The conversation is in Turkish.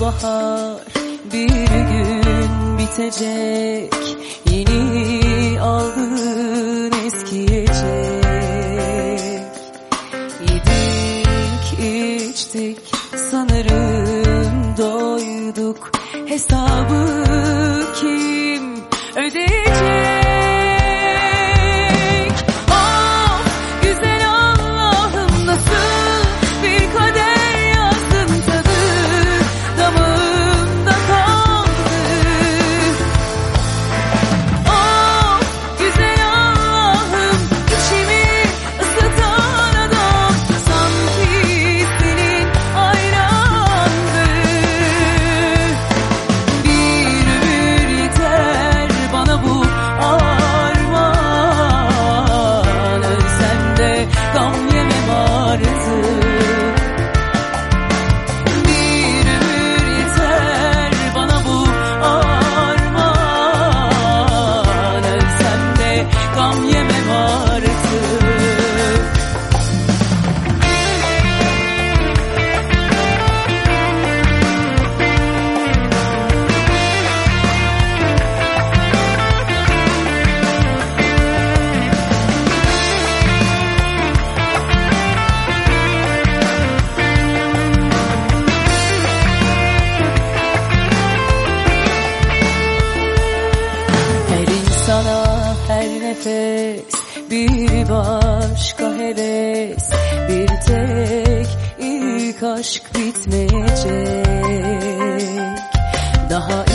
bahar bir gün bitecek. Yeni aldığın eskiyecek. Yedik içtik sanırım doyduk. Hesabı kim ödeyecek nefes Bir başka heves Bir tek ilk aşk bitmeyecek. Daha